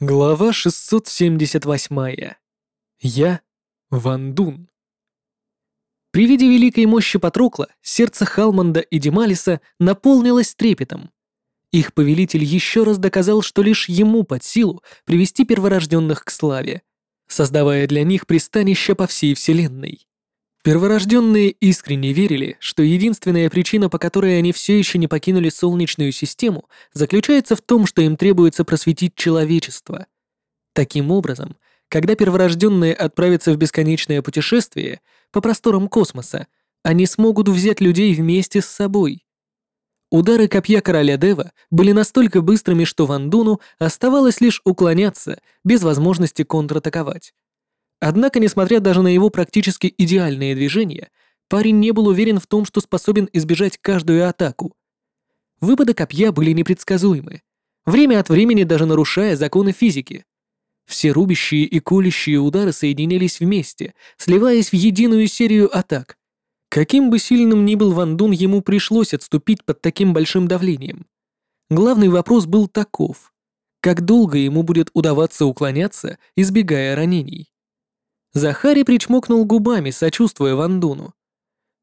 Глава 678. Я Ван Дун. При виде великой мощи Патрокла сердце Халманда и Дималиса наполнилось трепетом. Их повелитель еще раз доказал, что лишь ему под силу привести перворожденных к славе, создавая для них пристанище по всей вселенной. Перворожденные искренне верили, что единственная причина, по которой они все еще не покинули Солнечную систему, заключается в том, что им требуется просветить человечество. Таким образом, когда перворожденные отправятся в бесконечное путешествие по просторам космоса, они смогут взять людей вместе с собой. Удары копья короля Дева были настолько быстрыми, что Вандуну оставалось лишь уклоняться, без возможности контратаковать. Однако, несмотря даже на его практически идеальные движения, парень не был уверен в том, что способен избежать каждую атаку. Выпады копья были непредсказуемы, время от времени даже нарушая законы физики. Все рубящие и колющие удары соединялись вместе, сливаясь в единую серию атак. Каким бы сильным ни был Ван Дун, ему пришлось отступить под таким большим давлением. Главный вопрос был таков. Как долго ему будет удаваться уклоняться, избегая ранений? Захари причмокнул губами, сочувствуя Вандуну.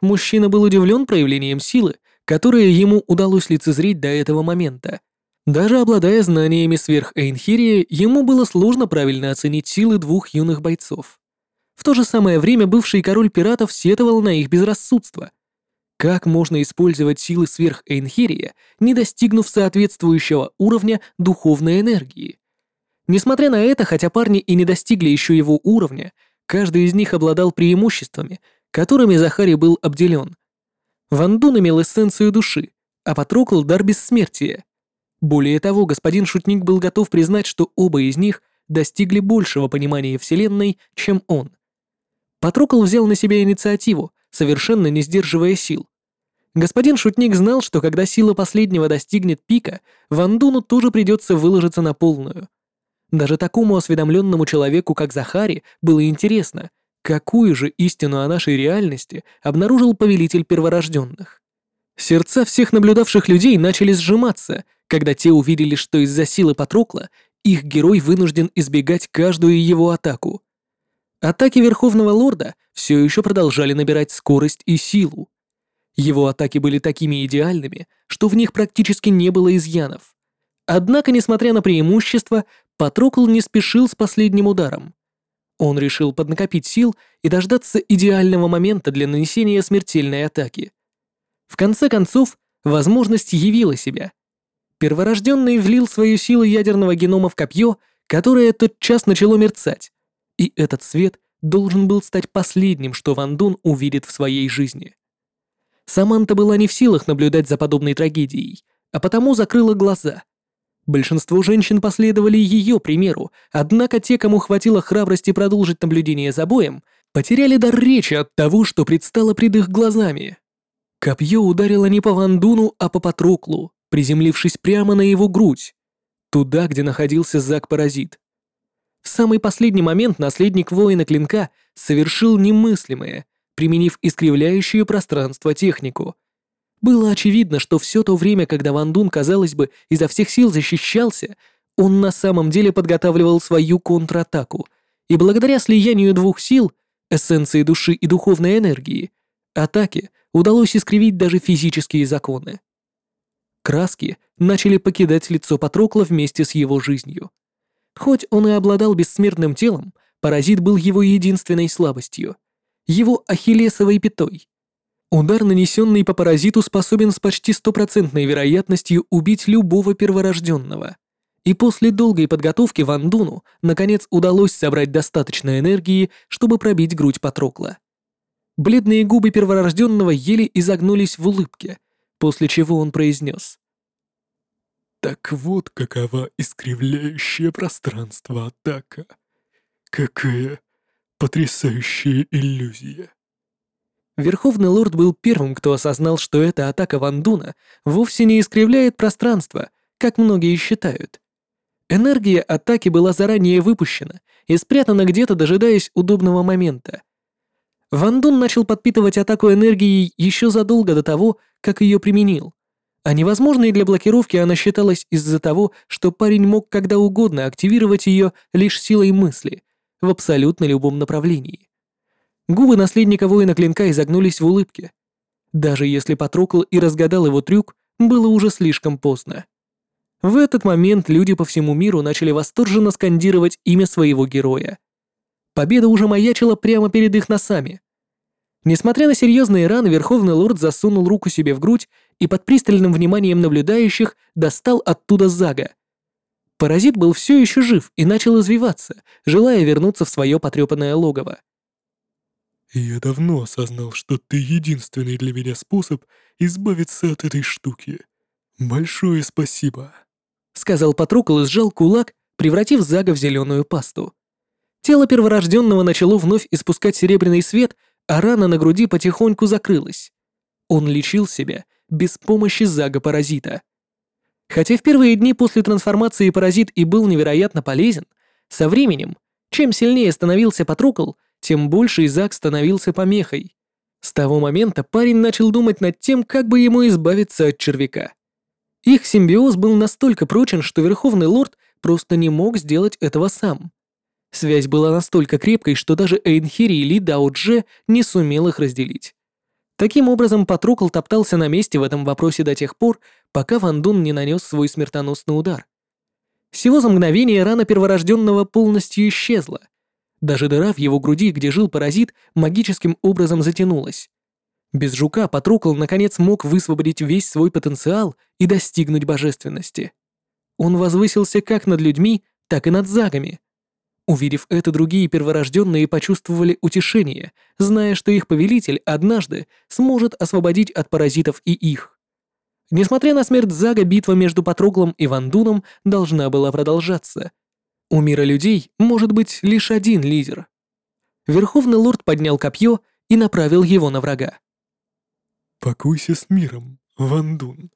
Мужчина был удивлен проявлением силы, которое ему удалось лицезреть до этого момента. Даже обладая знаниями сверх Эйнхирия, ему было сложно правильно оценить силы двух юных бойцов. В то же самое время бывший король пиратов сетовал на их безрассудство. Как можно использовать силы сверх Эйнхирия, не достигнув соответствующего уровня духовной энергии? Несмотря на это, хотя парни и не достигли еще его уровня, Каждый из них обладал преимуществами, которыми Захарий был обделен. Вандун имел эссенцию души, а Патрокл — дар бессмертия. Более того, господин Шутник был готов признать, что оба из них достигли большего понимания Вселенной, чем он. Патрокл взял на себя инициативу, совершенно не сдерживая сил. Господин Шутник знал, что когда сила последнего достигнет пика, Вандуну тоже придется выложиться на полную — даже такому осведомленному человеку, как Захари, было интересно, какую же истину о нашей реальности обнаружил повелитель перворожденных. Сердца всех наблюдавших людей начали сжиматься, когда те увидели, что из-за силы Патрокла их герой вынужден избегать каждую его атаку. Атаки Верховного Лорда все еще продолжали набирать скорость и силу. Его атаки были такими идеальными, что в них практически не было изъянов. Однако, несмотря на преимущество, Патрокл не спешил с последним ударом. Он решил поднакопить сил и дождаться идеального момента для нанесения смертельной атаки. В конце концов, возможность явила себя. Перворожденный влил свою силу ядерного генома в копье, которое тотчас начало мерцать, и этот свет должен был стать последним, что Ван Дун увидит в своей жизни. Саманта была не в силах наблюдать за подобной трагедией, а потому закрыла глаза. Большинство женщин последовали ее примеру, однако те, кому хватило храбрости продолжить наблюдение за боем, потеряли дар речи от того, что предстало пред их глазами. Копье ударило не по Вандуну, а по Патроклу, приземлившись прямо на его грудь, туда, где находился Зак-паразит. В самый последний момент наследник воина клинка совершил немыслимое, применив искривляющую пространство технику — было очевидно, что все то время, когда Ван Дун, казалось бы, изо всех сил защищался, он на самом деле подготавливал свою контратаку, и благодаря слиянию двух сил, эссенции души и духовной энергии, атаке удалось искривить даже физические законы. Краски начали покидать лицо Патрокла вместе с его жизнью. Хоть он и обладал бессмертным телом, паразит был его единственной слабостью, его ахиллесовой пятой. Удар, нанесенный по паразиту, способен с почти стопроцентной вероятностью убить любого перворожденного. И после долгой подготовки Ван Дуну наконец удалось собрать достаточно энергии, чтобы пробить грудь Патрокла. Бледные губы перворожденного еле изогнулись в улыбке, после чего он произнес. «Так вот какова искривляющая пространство атака. Какая потрясающая иллюзия!» Верховный лорд был первым, кто осознал, что эта атака Вандуна вовсе не искривляет пространство, как многие считают. Энергия атаки была заранее выпущена и спрятана где-то, дожидаясь удобного момента. Вандун начал подпитывать атаку энергией еще задолго до того, как ее применил. а невозможной для блокировки она считалась из-за того, что парень мог когда угодно активировать ее лишь силой мысли, в абсолютно любом направлении. Губы наследника воина клинка изогнулись в улыбке. Даже если Патрокл и разгадал его трюк, было уже слишком поздно. В этот момент люди по всему миру начали восторженно скандировать имя своего героя. Победа уже маячила прямо перед их носами. Несмотря на серьезные раны, Верховный Лорд засунул руку себе в грудь и под пристальным вниманием наблюдающих достал оттуда Зага. Паразит был все еще жив и начал извиваться, желая вернуться в свое потрепанное логово. «Я давно осознал, что ты единственный для меня способ избавиться от этой штуки. Большое спасибо», — сказал Патрукл и сжал кулак, превратив Зага в зеленую пасту. Тело перворожденного начало вновь испускать серебряный свет, а рана на груди потихоньку закрылась. Он лечил себя без помощи Зага-паразита. Хотя в первые дни после трансформации паразит и был невероятно полезен, со временем, чем сильнее становился Патрукл, тем больше Изак становился помехой. С того момента парень начал думать над тем, как бы ему избавиться от червяка. Их симбиоз был настолько прочен, что Верховный Лорд просто не мог сделать этого сам. Связь была настолько крепкой, что даже Эйнхири или Дао Дже не сумел их разделить. Таким образом, Патрукл топтался на месте в этом вопросе до тех пор, пока Ван Дун не нанес свой смертоносный удар. Всего за мгновение рана перворожденного полностью исчезла. Даже дыра в его груди, где жил паразит, магическим образом затянулась. Без жука Патрукл наконец мог высвободить весь свой потенциал и достигнуть божественности. Он возвысился как над людьми, так и над загами. Увидев это, другие перворожденные почувствовали утешение, зная, что их повелитель однажды сможет освободить от паразитов и их. Несмотря на смерть Зага, битва между Патроглом и Вандуном должна была продолжаться. У мира людей может быть лишь один лидер. Верховный лорд поднял копье и направил его на врага. «Покуйся с миром, Вандун».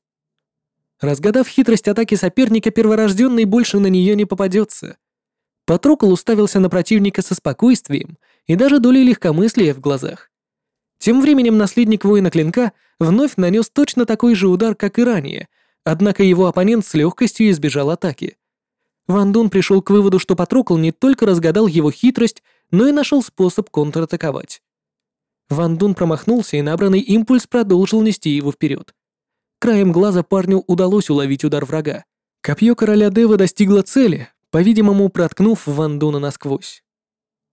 Разгадав хитрость атаки соперника, перворожденный больше на нее не попадется. Патрокол уставился на противника со спокойствием и даже долей легкомыслия в глазах. Тем временем наследник воина клинка вновь нанес точно такой же удар, как и ранее, однако его оппонент с легкостью избежал атаки. Ван Дун пришел к выводу, что Патрокол не только разгадал его хитрость, но и нашел способ контратаковать. Ван Дун промахнулся, и набранный импульс продолжил нести его вперед. Краем глаза парню удалось уловить удар врага. Копье короля Девы достигло цели, по-видимому, проткнув Ван Дуна насквозь.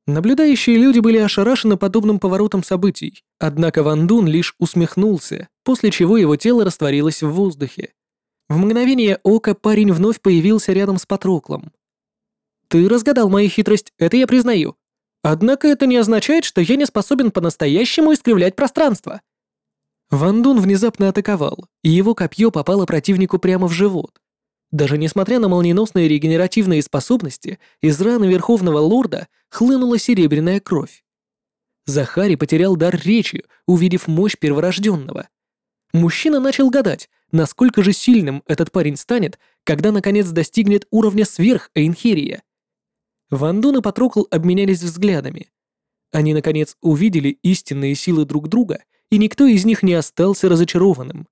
Наблюдающие люди были ошарашены подобным поворотом событий, однако Ван Дун лишь усмехнулся, после чего его тело растворилось в воздухе. В мгновение ока парень вновь появился рядом с Патроклом. «Ты разгадал мою хитрость, это я признаю. Однако это не означает, что я не способен по-настоящему искривлять пространство. Ван Дун внезапно атаковал, и его копье попало противнику прямо в живот. Даже несмотря на молниеносные регенеративные способности, из раны Верховного Лорда хлынула серебряная кровь. Захари потерял дар речи, увидев мощь перворожденного. Мужчина начал гадать, насколько же сильным этот парень станет, когда наконец достигнет уровня сверх Эйнхерия. Ван Дун и Патрокл обменялись взглядами. Они, наконец, увидели истинные силы друг друга, и никто из них не остался разочарованным.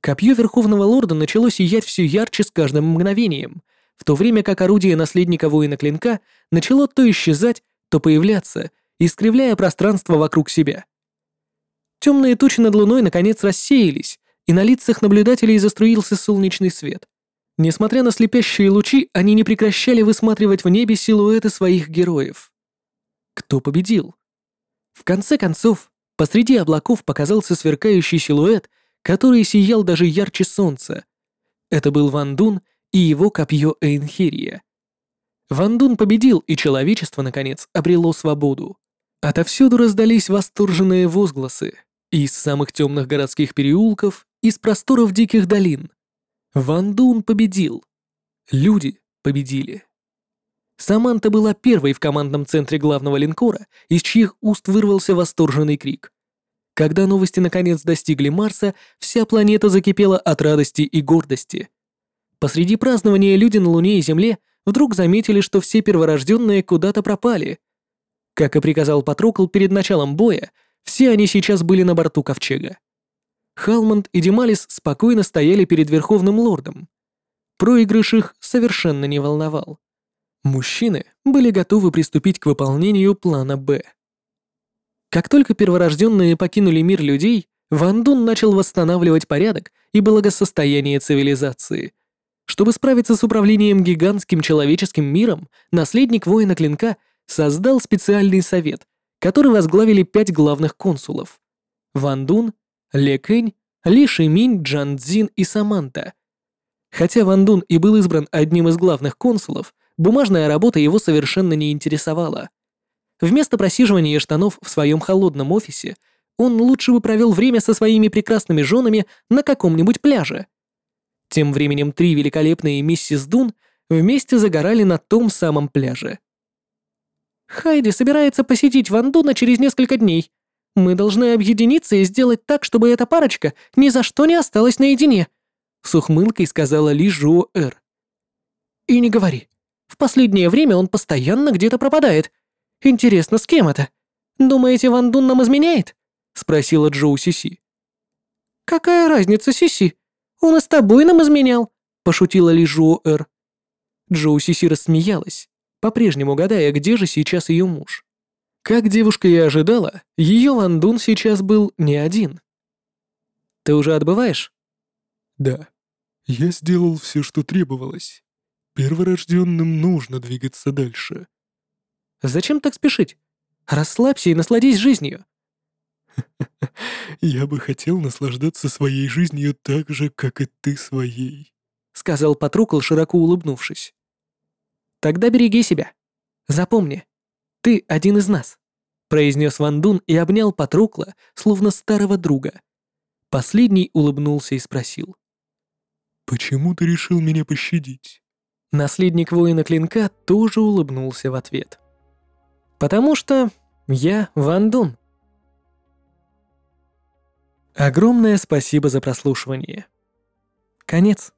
Копье Верховного Лорда начало сиять все ярче с каждым мгновением, в то время как орудие наследника воина клинка начало то исчезать, то появляться, искривляя пространство вокруг себя. Темные тучи над луной наконец рассеялись, и на лицах наблюдателей заструился солнечный свет. Несмотря на слепящие лучи, они не прекращали высматривать в небе силуэты своих героев. Кто победил? В конце концов, посреди облаков показался сверкающий силуэт, который сиял даже ярче солнца. Это был Ван Дун и его копье Эйнхерия. Ван Дун победил, и человечество, наконец, обрело свободу. Отовсюду раздались восторженные возгласы. Из самых темных городских переулков, из просторов диких долин, Ван Дун победил. Люди победили. Саманта была первой в командном центре главного линкора, из чьих уст вырвался восторженный крик. Когда новости наконец достигли Марса, вся планета закипела от радости и гордости. Посреди празднования люди на Луне и Земле вдруг заметили, что все перворожденные куда-то пропали. Как и приказал Патрокл перед началом боя, все они сейчас были на борту Ковчега. Халмонд и Демалис спокойно стояли перед Верховным Лордом. Проигрыш их совершенно не волновал. Мужчины были готовы приступить к выполнению плана «Б». Как только перворожденные покинули мир людей, Ван Дун начал восстанавливать порядок и благосостояние цивилизации. Чтобы справиться с управлением гигантским человеческим миром, наследник воина Клинка создал специальный совет, который возглавили пять главных консулов. Ван Дун, Ле Кэнь, Ли Шиминь, Джан Цзин и Саманта. Хотя Ван Дун и был избран одним из главных консулов, бумажная работа его совершенно не интересовала. Вместо просиживания штанов в своем холодном офисе он лучше бы провел время со своими прекрасными женами на каком-нибудь пляже. Тем временем три великолепные миссис Дун вместе загорали на том самом пляже. «Хайди собирается посетить Ван Дуна через несколько дней», мы должны объединиться и сделать так, чтобы эта парочка ни за что не осталась наедине», — с ухмылкой сказала Ли Жуо Эр. «И не говори. В последнее время он постоянно где-то пропадает. Интересно, с кем это? Думаете, Ван Дун нам изменяет?» — спросила Джоу Сиси. «Какая разница, Сиси? Он и с тобой нам изменял», — пошутила Ли Жуо Эр. Джоу Сиси рассмеялась, по-прежнему гадая, где же сейчас ее муж. Как девушка и ожидала, ее Ван Дун сейчас был не один. «Ты уже отбываешь?» «Да. Я сделал все, что требовалось. Перворожденным нужно двигаться дальше». «Зачем так спешить? Расслабься и насладись жизнью». «Я бы хотел наслаждаться своей жизнью так же, как и ты своей», — сказал Патрукл, широко улыбнувшись. «Тогда береги себя. Запомни, ты один из нас», — произнес Ван Дун и обнял Патрукла, словно старого друга. Последний улыбнулся и спросил. «Почему ты решил меня пощадить?» Наследник воина клинка тоже улыбнулся в ответ. «Потому что я Ван Дун». Огромное спасибо за прослушивание. Конец.